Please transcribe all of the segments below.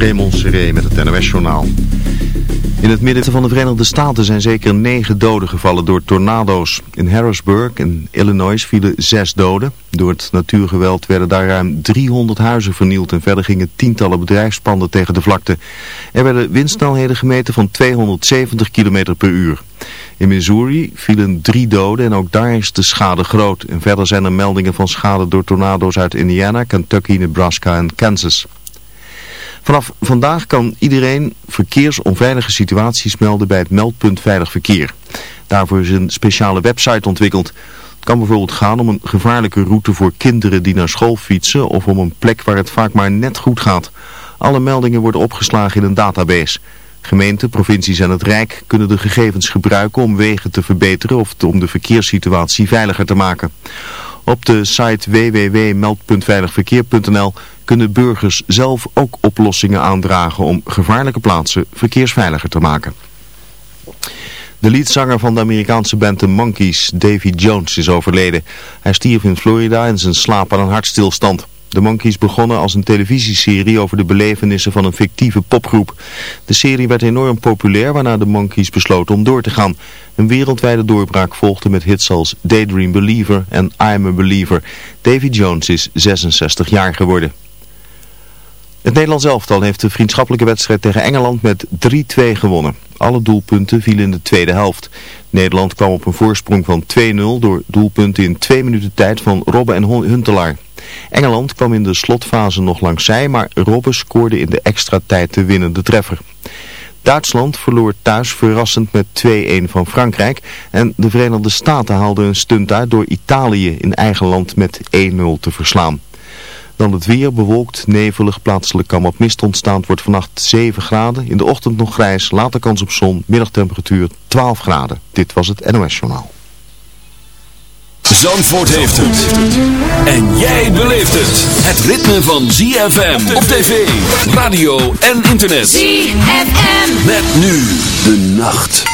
Raymond Seré met het NOS-journaal. In het midden van de Verenigde Staten zijn zeker negen doden gevallen door tornado's. In Harrisburg in Illinois vielen zes doden. Door het natuurgeweld werden daar ruim 300 huizen vernield en verder gingen tientallen bedrijfspanden tegen de vlakte. Er werden windsnelheden gemeten van 270 km per uur. In Missouri vielen drie doden en ook daar is de schade groot. En verder zijn er meldingen van schade door tornado's uit Indiana, Kentucky, Nebraska en Kansas. Vanaf vandaag kan iedereen verkeersonveilige situaties melden bij het meldpunt Veilig Verkeer. Daarvoor is een speciale website ontwikkeld. Het kan bijvoorbeeld gaan om een gevaarlijke route voor kinderen die naar school fietsen of om een plek waar het vaak maar net goed gaat. Alle meldingen worden opgeslagen in een database. Gemeenten, provincies en het Rijk kunnen de gegevens gebruiken om wegen te verbeteren of om de verkeerssituatie veiliger te maken. Op de site www.meld.veiligverkeer.nl kunnen burgers zelf ook oplossingen aandragen om gevaarlijke plaatsen verkeersveiliger te maken. De leadzanger van de Amerikaanse band The Monkees, Davy Jones, is overleden. Hij stierf in Florida in zijn slaap aan een hartstilstand. De Monkees begonnen als een televisieserie over de belevenissen van een fictieve popgroep. De serie werd enorm populair waarna de Monkees besloten om door te gaan. Een wereldwijde doorbraak volgde met hits als Daydream Believer en I'm a Believer. Davy Jones is 66 jaar geworden. Het Nederlands elftal heeft de vriendschappelijke wedstrijd tegen Engeland met 3-2 gewonnen. Alle doelpunten vielen in de tweede helft. Nederland kwam op een voorsprong van 2-0 door doelpunten in twee minuten tijd van Robben en Huntelaar. Engeland kwam in de slotfase nog langs zij, maar Robben scoorde in de extra tijd de winnende treffer. Duitsland verloor thuis verrassend met 2-1 van Frankrijk en de Verenigde Staten haalden een stunt uit door Italië in eigen land met 1-0 te verslaan. Dan het weer, bewolkt, nevelig, plaatselijk kan wat mist ontstaan. wordt vannacht 7 graden, in de ochtend nog grijs, later kans op zon, middagtemperatuur 12 graden. Dit was het NOS Journaal. Zandvoort heeft het. En jij beleeft het. Het ritme van ZFM op tv, radio en internet. ZFM. Met nu de nacht.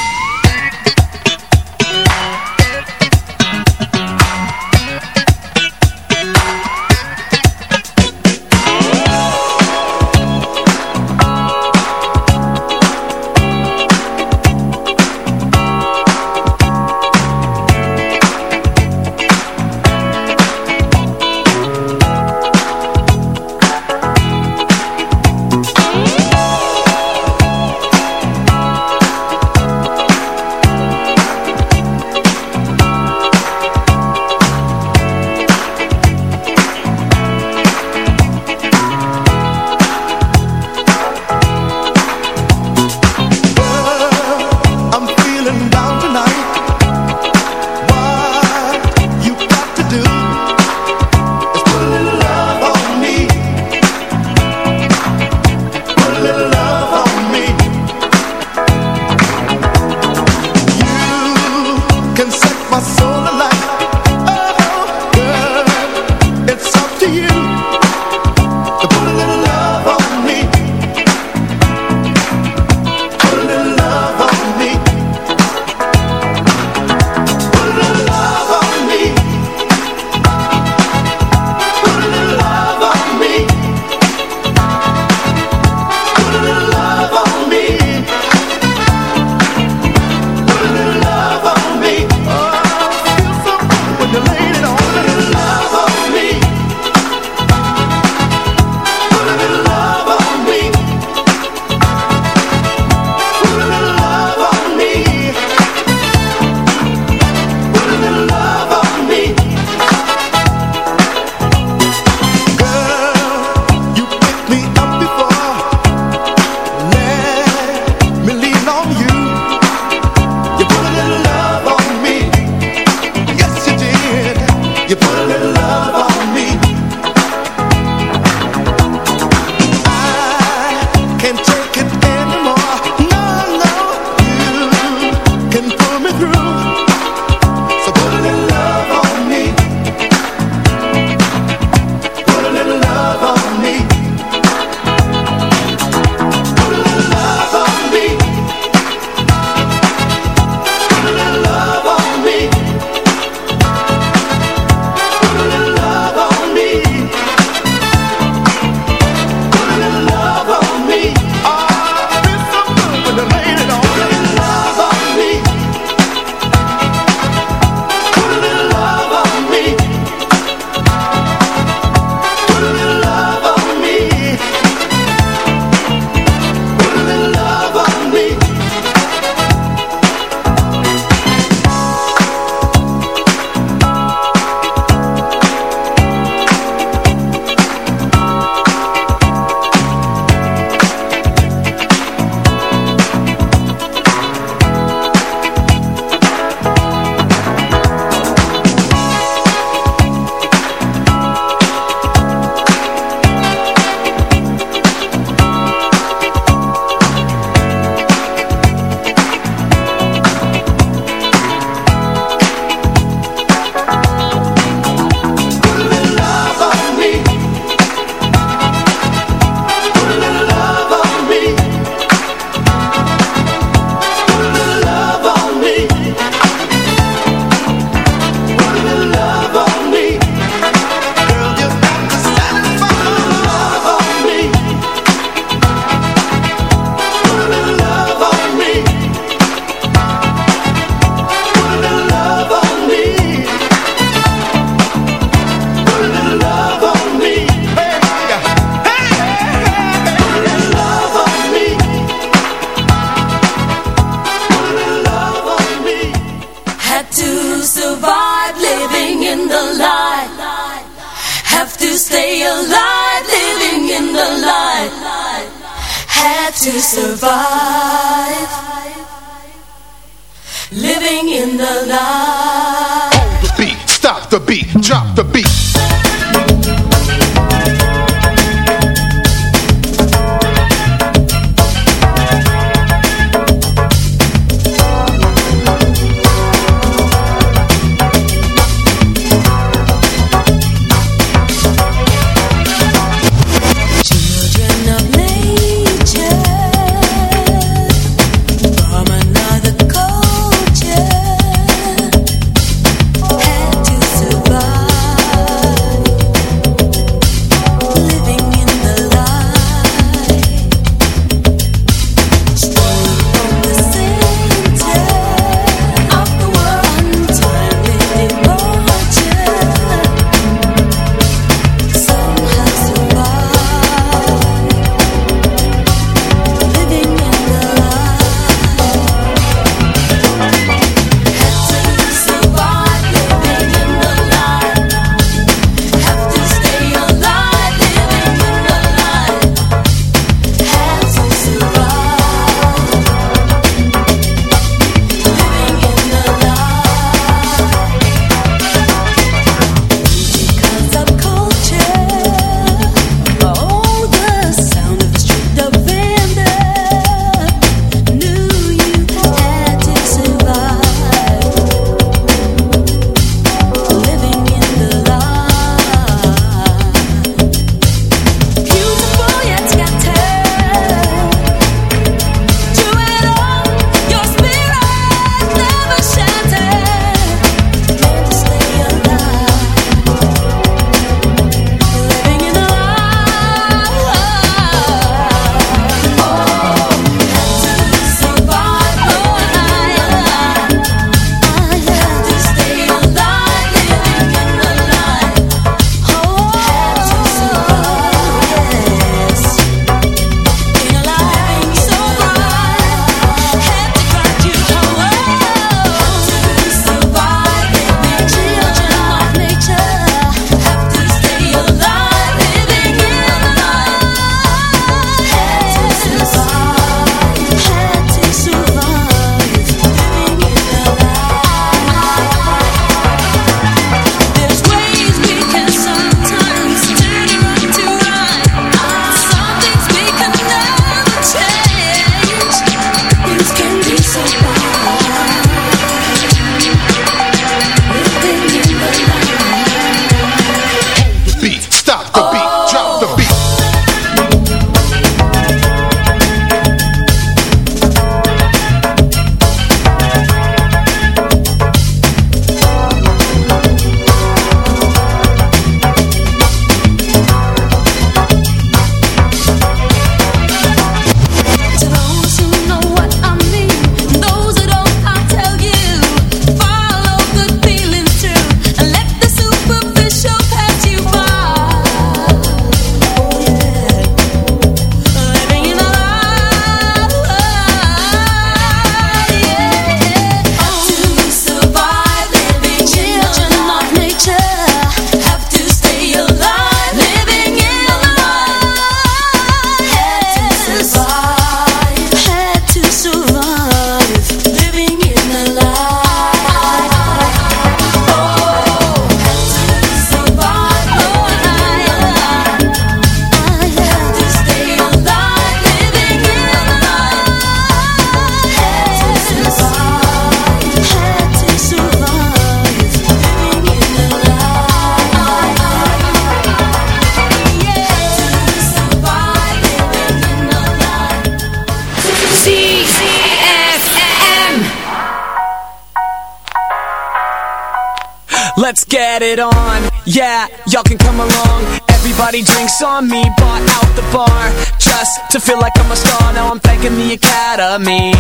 to feel like I'm a star. Now I'm thanking the Academy.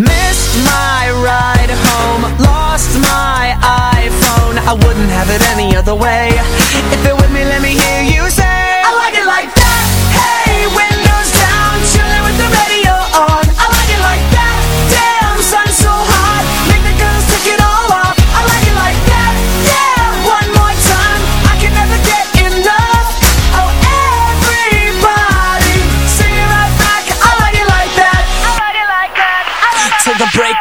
Missed my ride home, lost my iPhone. I wouldn't have it any other way. If you're with me, let me hear you say.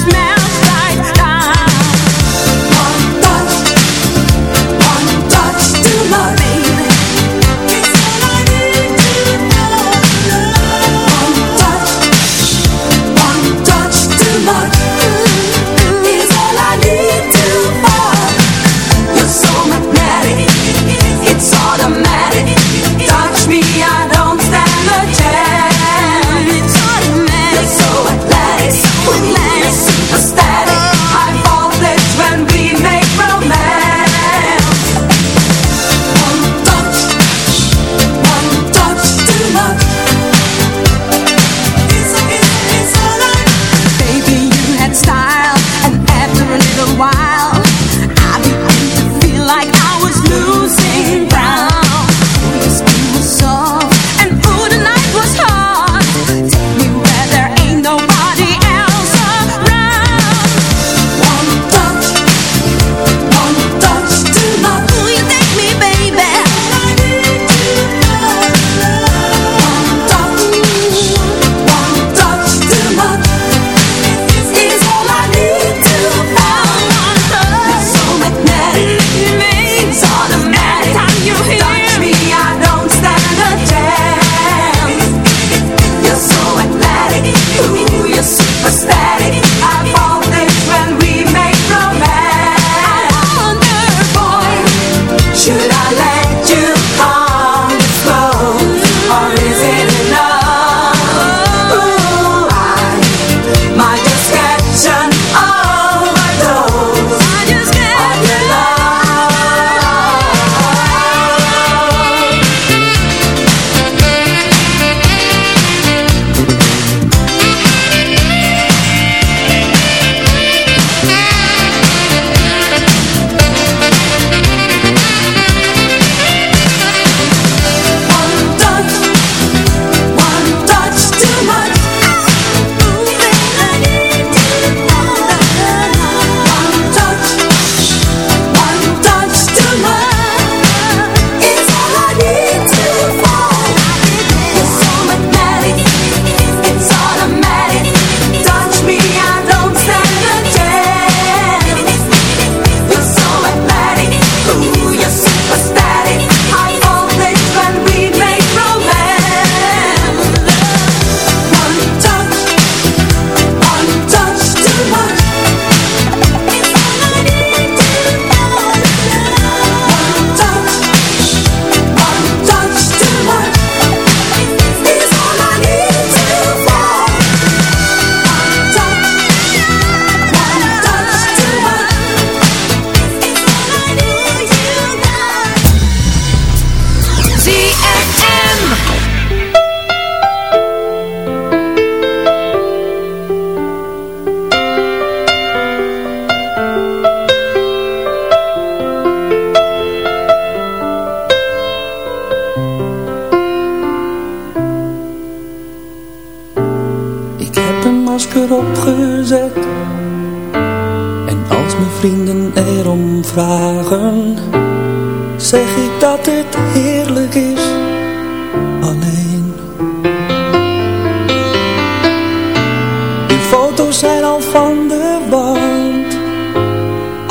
smell.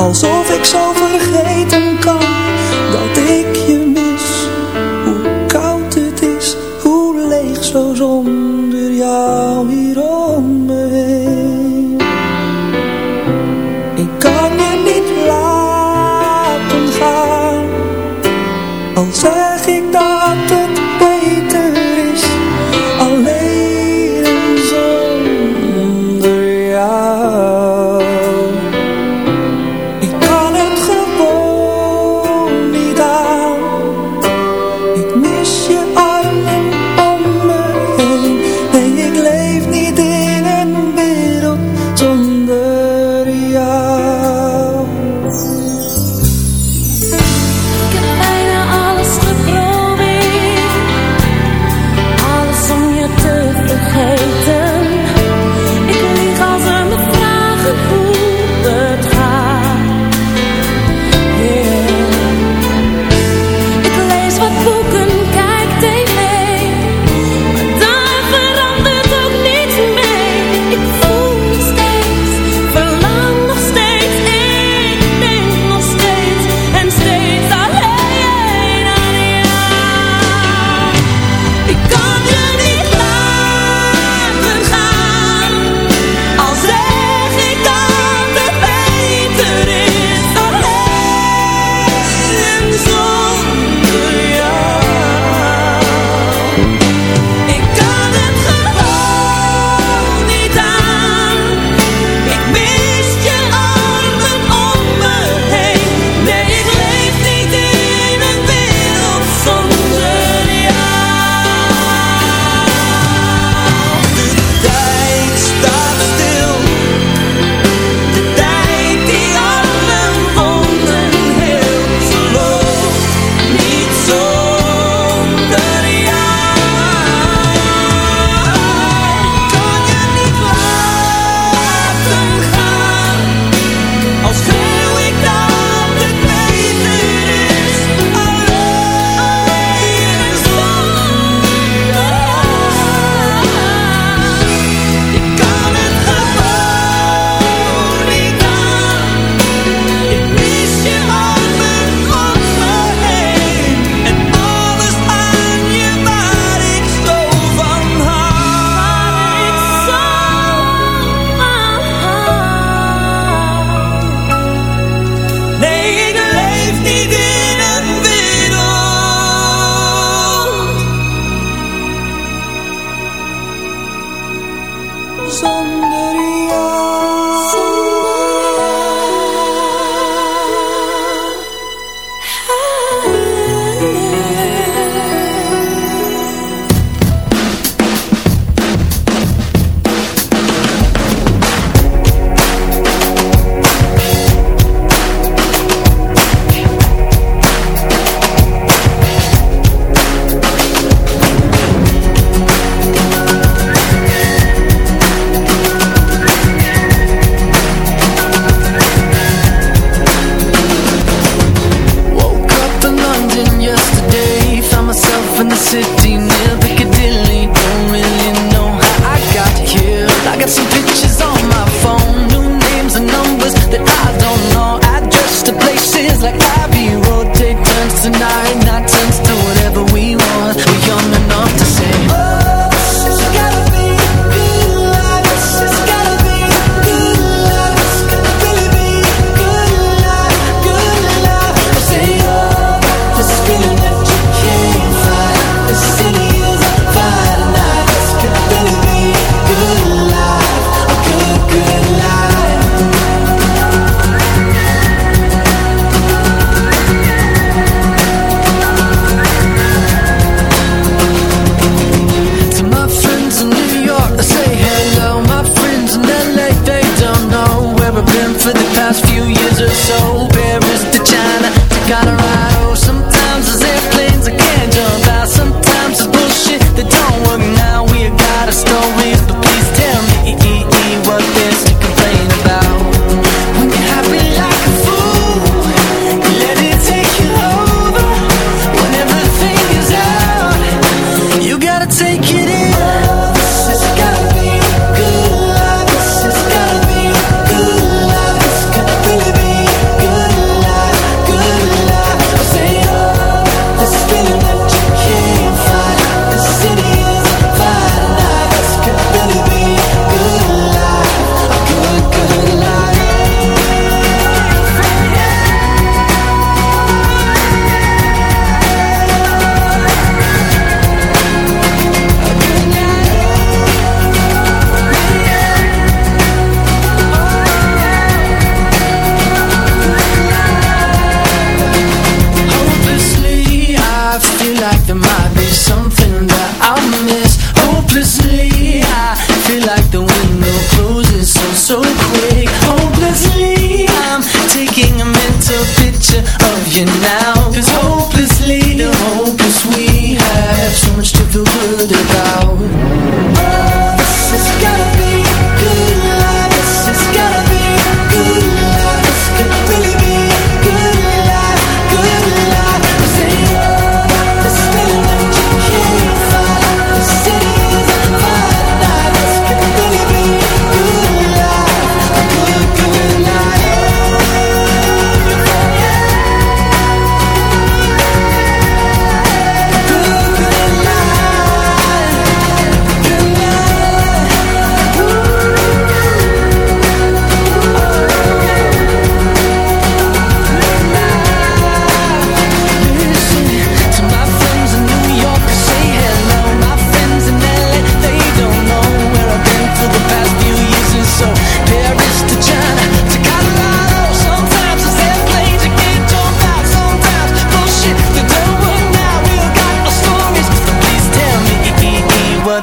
alsof ik zou vergeten. that I don't know. Address to places like Road. Take turns tonight, not turns to whatever we want. We all might be something that I miss.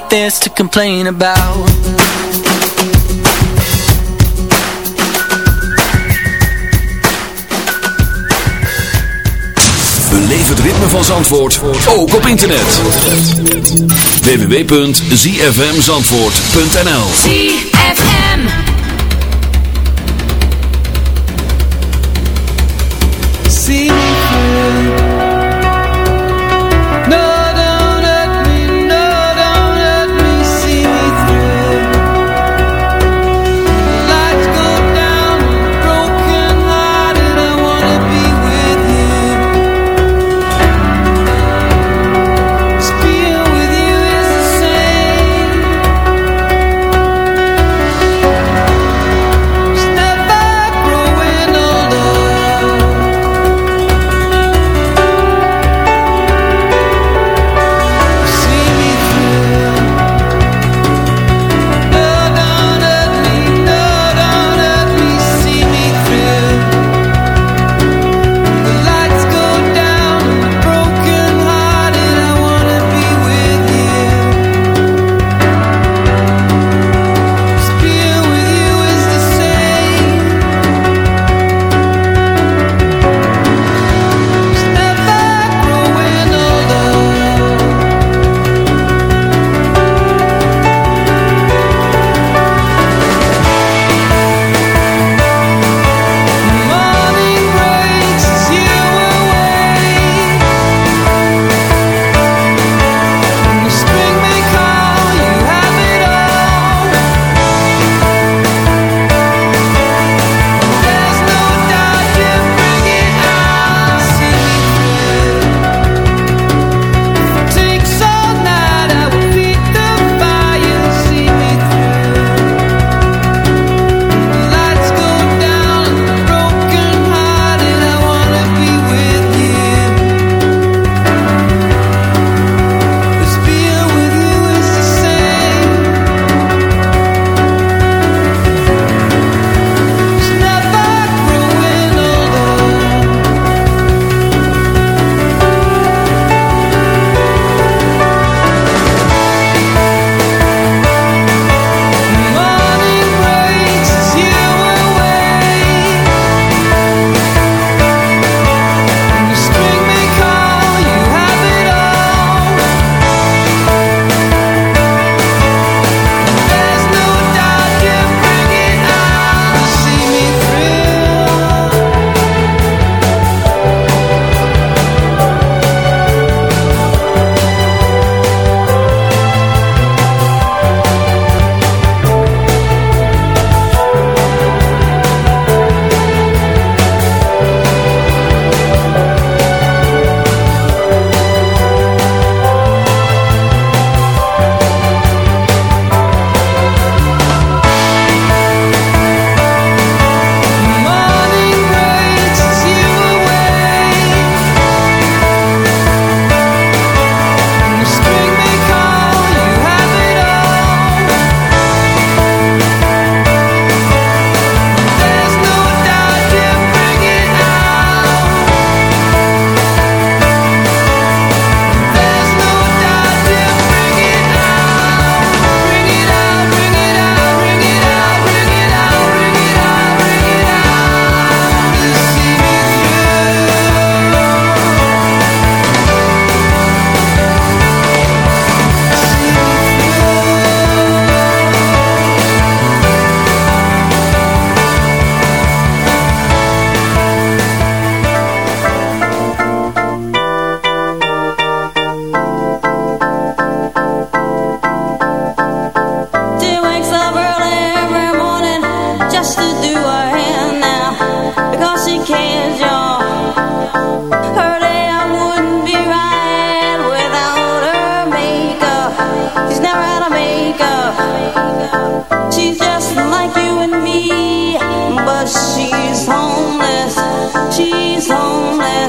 like this to complain about. Beleef het ritme van Zandvoort, ook op internet. www.zfmzandvoort.nl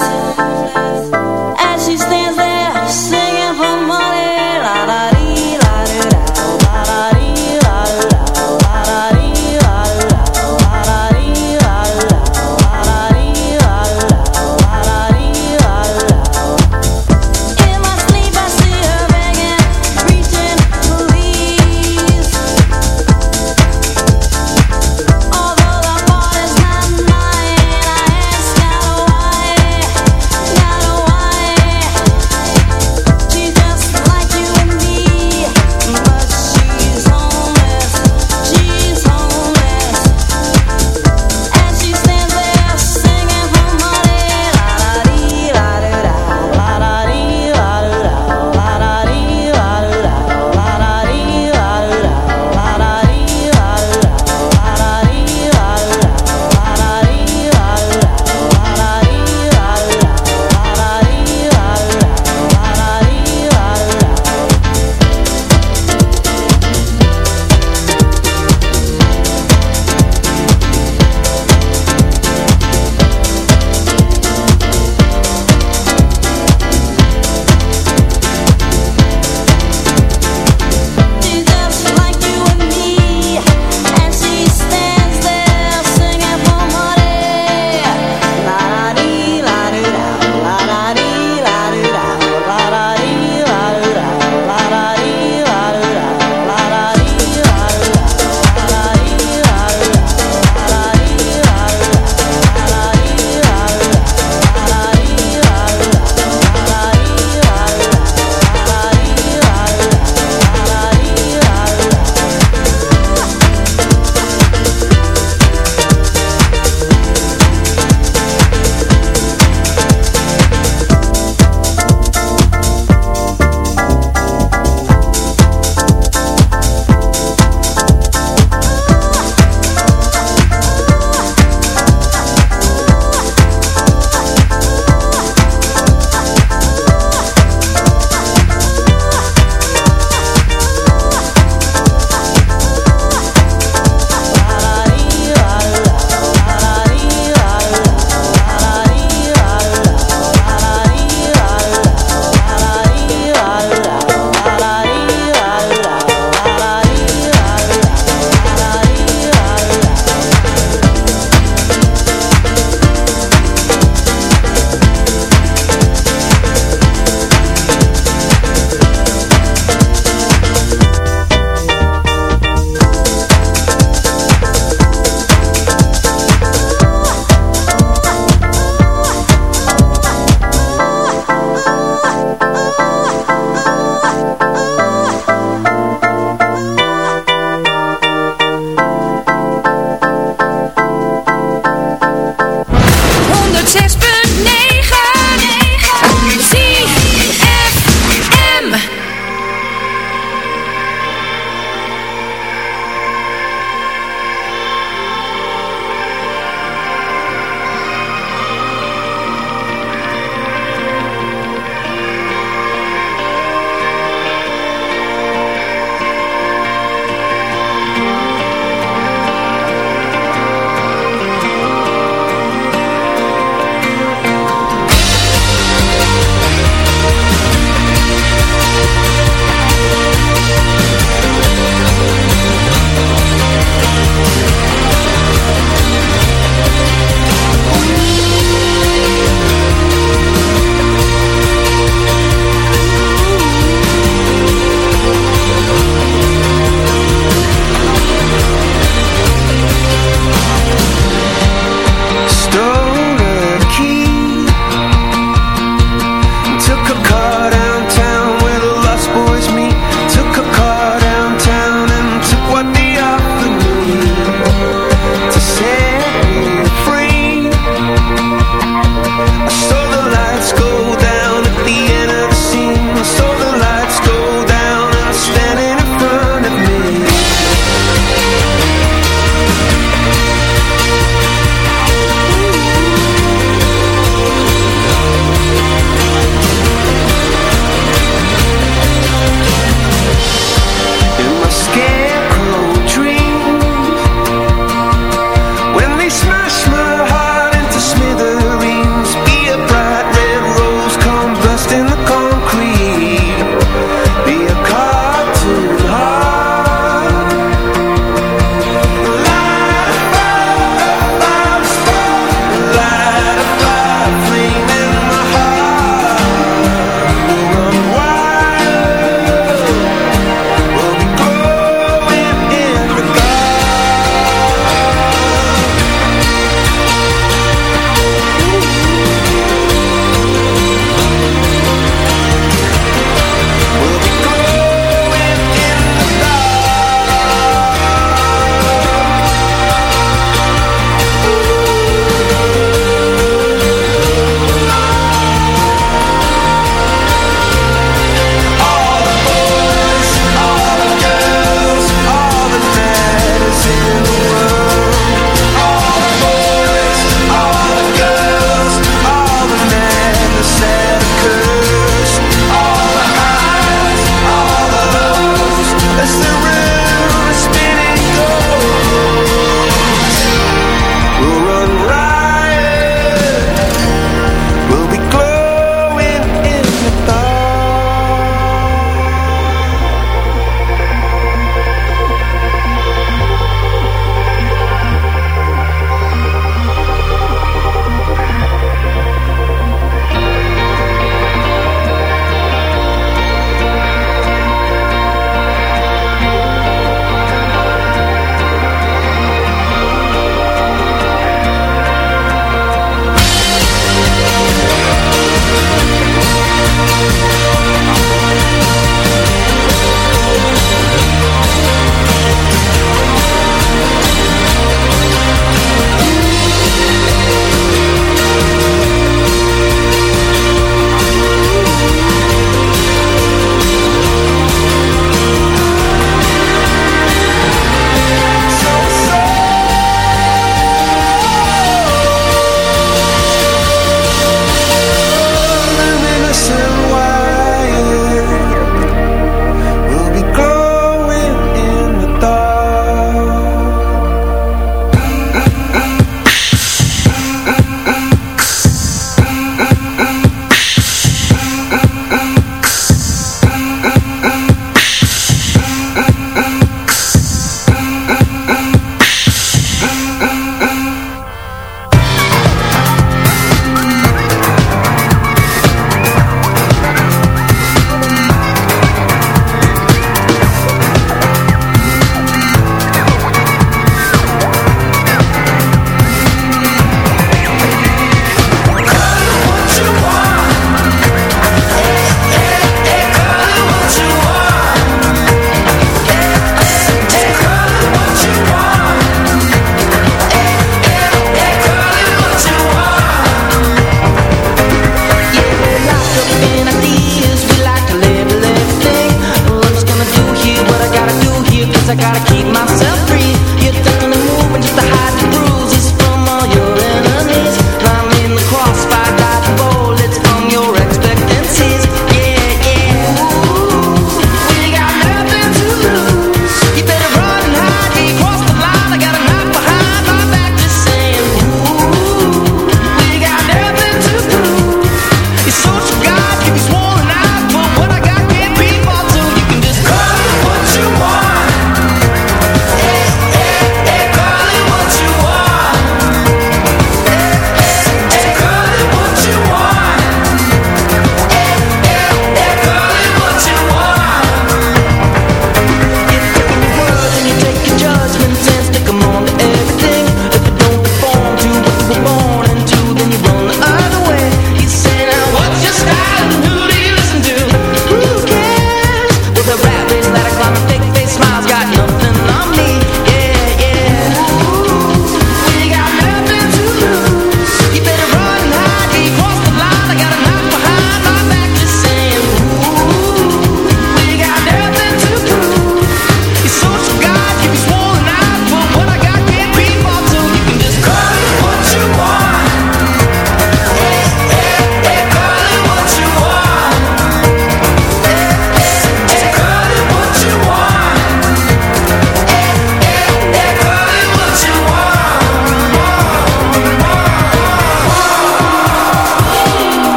lights.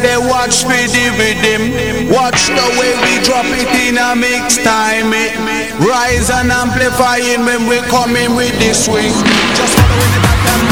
They watch me deal with them. Watch the way we drop it in a mix time. It rise and amplifying when we coming with this swing. Just follow the back